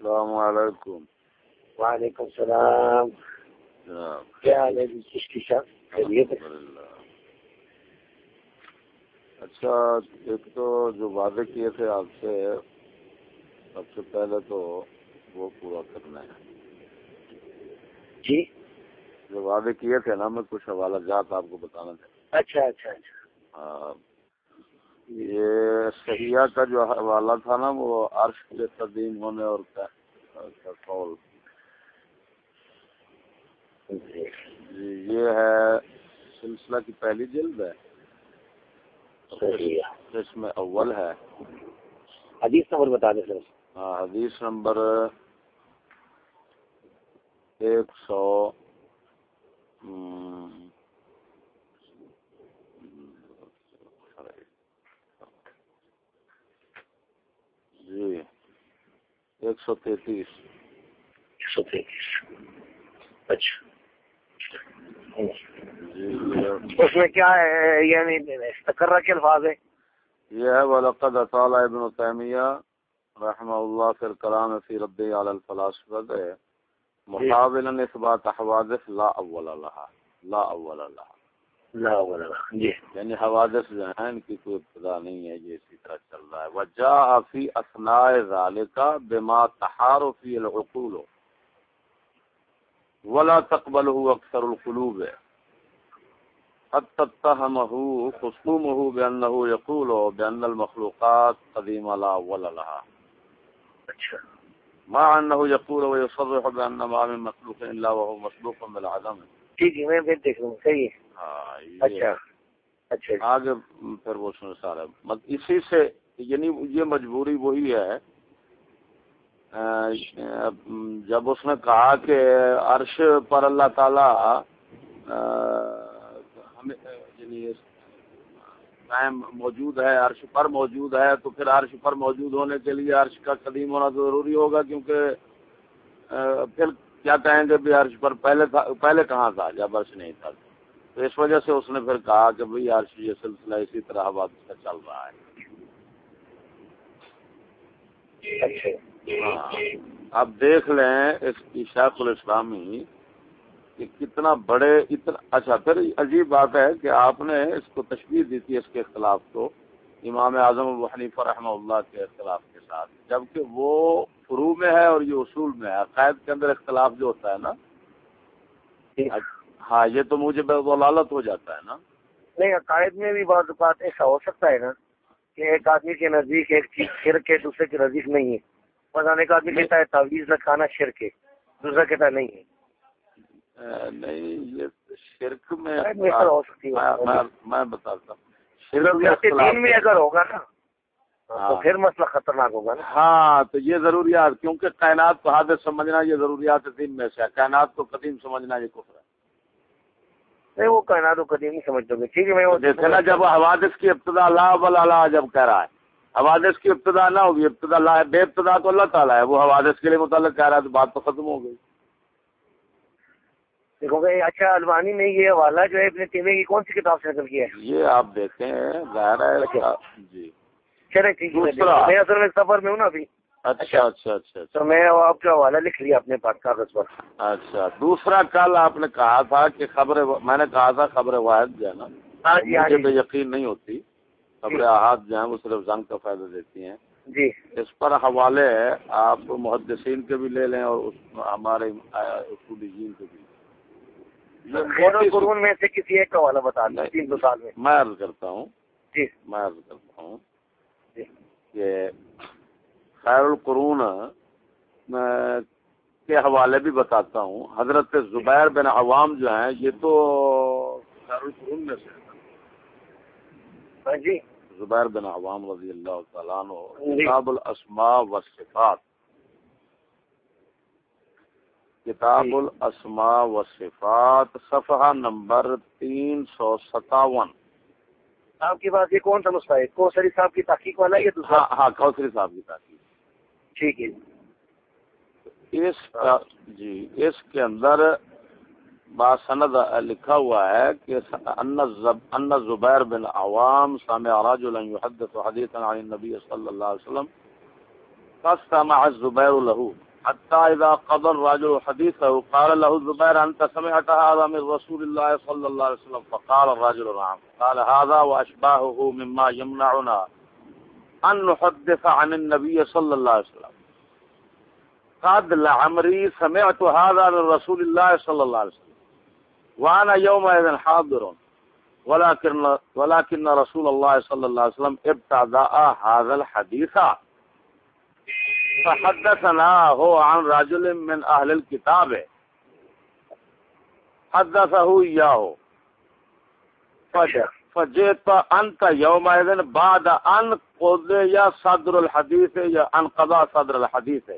السلام علیکم. وعلیکم السلام. کیا حال ہے جی؟ ہے؟ الحمدللہ. اچھا ایک تو جو وعدے کیے تھے آپ سے سب سے پہلے تو وہ پورا کرنا ہے۔ جی؟ جو وعدے کیے تھے نا میں کچھ حوالہ جات آپ کو بتانا تھا۔ اچھا اچھا اچھا۔ ہاں، یہ سیاح کا جو حوالہ تھا نا وہ عرش کے تدیم ہونے اور قول۔ جی یہ ہے سلسلہ کی پہلی جلد ہے۔ اس میں اول ہے۔ حدیث نمبر بتا دیں سر۔ ہاں حدیث نمبر ایک سو ہم، جی ایک سو تینتیس۔ ایک سو تینتیس۔ اچھا۔ اس میں کیا ہے یعنی تقرر کے الفاظ ہے یہ ہے وَلَقَدْ أَطَالَ ابن تیمیہ رحمہ اللہ فی الکلام فی رد علی الفلاسفہ ہے مقابلا اثبات حوادث لا اول لها۔ لا اول لها۔ لا جی. یعنی حوادث ان کی کوئی ابتدا نہیں ہے یہ اسی طرح چل رہا ہے۔ وجاء فی اثناء ذالک بما تحار فی العقول۔ ولا تقبله اکثر القلوب۔ قد تتهمه خصومه بانه يقول بان المخلوقات قديمه لا اول لها۔ اچھا۔ مع انه يقول ويصرح بان ما من مخلوق الا وهو مسبوق بالعدم۔ ٹھیک ہے میں پھر دیکھ لوں صحیح ہے۔ ہاں اچھا اچھا۔ آگے پھر وہ سن سارا۔ اسی سے یعنی یہ مجبوری وہی ہے جب اس نے کہا کہ عرش پر اللہ تعالی ہمیں یعنی قائم موجود ہے عرش پر موجود ہے تو پھر عرش پر موجود ہونے کے لیے عرش کا قدیم ہونا ضروری ہوگا کیونکہ پھر کیا کہیں گے بھی عرش پر پہلے تھا پہلے کہاں تھا؟ جب عرش نہیں تھا۔ تو اس وجہ سے اس نے پھر کہا کہ بھئی عرش یہ سلسلہ اسی طرح حوادث کا چل رہا ہے۔ ہاں۔ اب دیکھ لیں اس کی شیخ الاسلامی کہ کتنا بڑے اتنا اچھا پھر عجیب بات ہے کہ آپ نے اس کو تشبیح دی تھی اس کے اختلاف کو امام اعظم ابو حنیفہ رحمہ اللہ کے اختلاف کے ساتھ، جبکہ وہ فروع میں ہے اور یہ اصول میں ہے۔ عقائد کے اندر اختلاف جو ہوتا ہے نا ہاں یہ تو مجھے ضلالت ہو جاتا ہے نا۔ نہیں عقائد میں بھی بعض اوقات ایسا ہو سکتا ہے نا کہ ایک آدمی کے نزدیک ایک چیز شرک ہے دوسرے کے نزدیک نہیں ہے۔ مثلا ایک آدمی کہتا ہے تعویذ لگانا شرک ہے دوسرا کہتا ہے نہیں ہے۔ نہیں یہ شرک میں ہو سکتی ہے۔ میں- بتاتا ہوں۔ شرک میں اگر ہوگا نا تو ہاں۔ پھر مسئلہ خطرناک ہوگا نا۔ ہاں تو یہ ضروریات کیونکہ کائنات کو حادث سمجھنا یہ ضروریات دین میں سے ہے۔ کائنات کو قدیم سمجھنا یہ کفر ہے۔ نہیں وہ کائنات و قدیم نہیں سمجھ گے ٹھیک ہے میں دیکھے نا جب حوادث کی ابتدا لا بل اللہ جب کہہ رہا ہے حوادث کی ابتدا نہ ہوگی ابتدا لا ہے بے ابتدا تو اللہ تعالیٰ ہے۔ وہ حوادث کے لیے متعلق کہہ رہا ہے تو بات تو ختم ہو گئی۔ دیکھو گے اچھا الوانی نے یہ حوالہ جو ہے ابن تیمیہ کی کون سی کتاب سے نقل کیا ہے؟ یہ آپ دیکھیں ظاہر ہے اس کا- جی۔ میں۔ دیکھوں۔ میں اصل میں سفر میں ہوں نا ابھی۔ اچھا اچھا۔ اچھا تو میں آپ کا حوالہ لکھ لیا اپنے پاس کاغذ پر۔ اچھا دوسرا کل آپ نے کہا تھا کہ خبر میں نے کہا تھا خبر واحد جو ہے نا ہاں جی ہاں مجھے جی۔ یقین نہیں ہوتی۔ خبر احاد جو ہیں وہ صرف زنگ کا فائدہ دیتی ہیں۔ جی۔ اس پر حوالے آپ محدثین کے بھی لے لیں اور ہمارے اصولی جین کے بھی۔ میں سے کسی ایک کا حوالہ بتا دیں۔ تین سو سال میں۔ میں عرض کرتا ہوں۔ جی۔ میں عرض کرتا ہوں۔ جی کہ خیر القرون کے حوالے بھی بتاتا ہوں حضرت زبیر بن عوام جو ہیں یہ تو خیر القرون میں سے۔ ہاں جی زبیر بن عوام رضی اللہ تعالیٰ عنہ جی۔ کتاب الاسماء والصفات کتاب جی۔ الاسماء والصفات صفحہ نمبر تین سو ستاون آپ کے پاس یہ کون سا نسخہ ہے کوسری صاحب کی تحقیق والا یا دوسرا؟ ہاں ہاں کوثری صاحب کی تحقیق ٹھیک ہے۔ اس جی اس کے اندر باسند لکھا ہوا ہے کہ ان زبیر بن عوام سامع رجلا يحدث حديثا عن النبي صلى الله عليه وسلم فاستمع الزبير له۔ حتى إذا قضى الرجل حديثه قال له الزبير أنت سمعت هذا من رسول الله صلى الله عليه وسلم؟ فقال الرجل نعم. قال هذا وأشباهه مما يمنعنا أن نحدث عن النبي صلى الله عليه وسلم. قد لعمري سمعت هذا من رسول الله صلى الله عليه وسلم. وأنا يومئذ حاضر. ولكن, ولكن رسول الله صلى الله عليه وسلم ابتدأ هذا الحديث. فحدثنا، هو عن رجل من اهل الكتاب. حدثه اياه فجئت انت يومئذ بعد ان قضي صدر الحديث يا ان قضى صدر الحديث.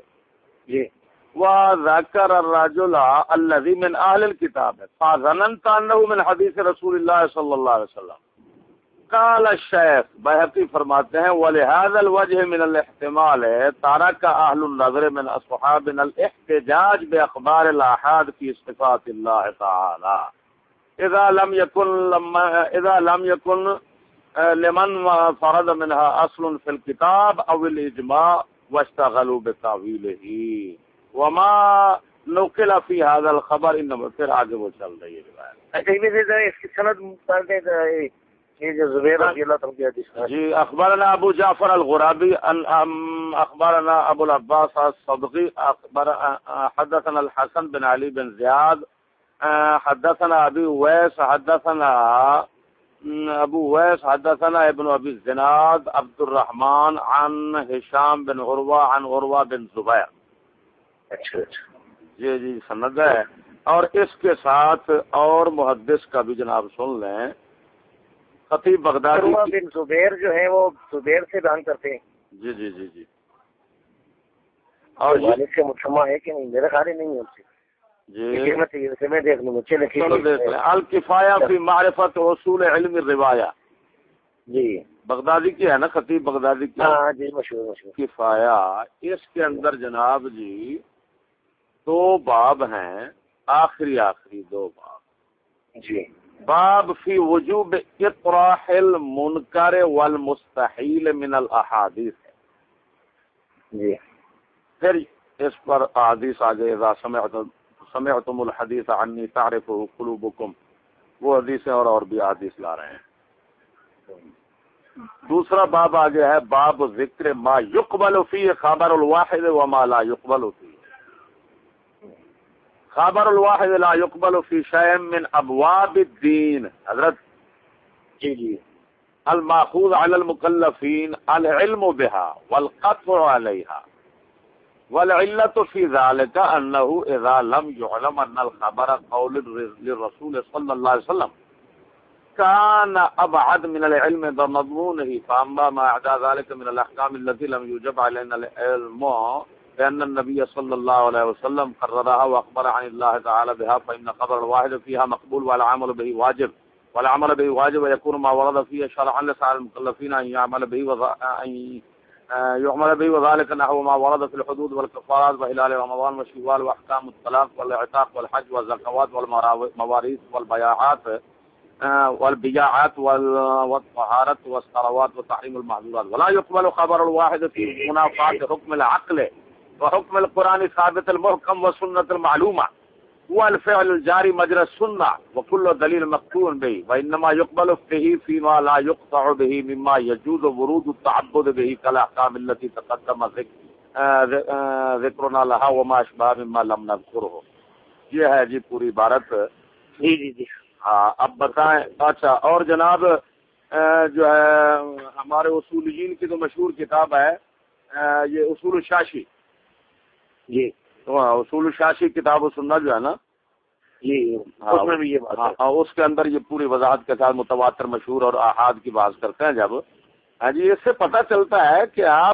جی. وذكر الرجل الذي من اهل الكتاب. فظننت انه من حديث رسول الله صلى الله عليه وسلم. قال الشیخ بحقی فرماتے ہیں، ولهذا الوجه من الاحتمال تارك اهل النظر من اصحابنا الاحتجاج باخبار الاحاد في صفات الله تعالى اذا لم يكن لما، اذا لم يكن لمن فرض منها اصل في الكتاب او الاجماع واشتغلوا بتاويله وما نقل في هذا الخبر، انما پھر آگے وہ چل رہی ہے۔ روایت اچھا اس کی سند پڑھ دیں جی اخبارنا ابو جعفر الغرابی اخبارنا ابو العباس الصدقی اخبار حدثنا الحسن بن علی بن زیاد حدثنا ابی ویس حدثنا ابو ویس حدثنا ابن ابی الزناد عبد الرحمن عن هشام بن عروہ عن عروہ بن زبیر۔ اچھا اچھا۔ جی جی سند ہے اور اس کے ساتھ اور محدث کا بھی جناب سن لیں۔ خطیب بغدادی بن زبیر جو ہے وہ زبیر سے بیان کرتے ہیں۔ جی جی جی جی۔ اور والد سے متما ہے کہ نہیں میرا خیال ہی نہیں ہے اس سے۔ جی۔ میں دیکھ لوں چلے الکفایا فی معرفت حصول علم روایا جی۔ بغدادی کی ہے نا خطیب بغدادی کی؟ ہاں جی مشہور مشہور۔ کفایا اس کے اندر جناب جی دو باب ہیں۔ آخری آخری دو باب۔ جی۔ باب فی وجوب اطراح المنکر والمستحیل من الاحادیث جی۔ پھر اس پر احادیث آگے اذا سمعتم سمعتم الحدیث عنی تعرفه قلوبکم۔ وہ حدیث اور اور بھی حدیث لا رہے ہیں۔ دوسرا باب آگے ہے باب ذکر ما یقبل فی خبر الواحد وما لا يقبل فی۔ خبر الواحد لا يقبل في شيء من ابواب الدين حضرت جی جی. الماخوذ على المكلفين العلم بها والقطع عليها والعلة في ذلك أنه إذا لم يعلم أن الخبر قول للرسول صلى الله عليه وسلم. كان أبعد من العلم بمضمونه فأما ما أعدى ذلك من الأحكام التي لم يوجب علينا العلم بأن النبي صلى الله عليه وسلم قررها وأخبر عن الله تعالى بها، فإن خبر الواحد فيها مقبول والعمل به واجب. والعمل به واجب ويكون ما ورد فيه شرعا لسائر المكلفين أن يعمل به أن يعمل به، وذلك نحو ما ورد في الحدود والكفارات وهلال رمضان والشوال وأحكام الطلاق والعتاق والحج والزكوات والمواريث والبياعات والبياعات والطهارة والصلوات وتحريم المحظورات ولا يقبل خبر الواحد في منافعة حكم العقل. وحكم القرآن ثابت المحكم وسنة المعلومة. والفعل الجاري مجرى السنة. وكل دليل مقتول به. وإنما يقبل فيه فيما لا يقطع به مما يجوز ورود التعبد به كالأحكام التي تقدم ذكرنا لها وما أشبه مما لم نذكره. یہ ہے جی پوری عبارت جی جی جی. ہاں اب بتائیں اچھا اور جناب جو ہے ہمارے اصولین کی تو مشہور کتاب ہے یہ اصول الشاشی. جی۔ ہاں اصول شاشی کتاب و سننا جو ہے نا جی۔ ہاں، اس میں بھی یہ ہاں اس کے اندر یہ پوری وضاحت کے ساتھ متواتر مشہور اور احاد کی بات کرتے ہیں جب۔ ہاں جی اس سے پتہ چلتا ہے کہ آپ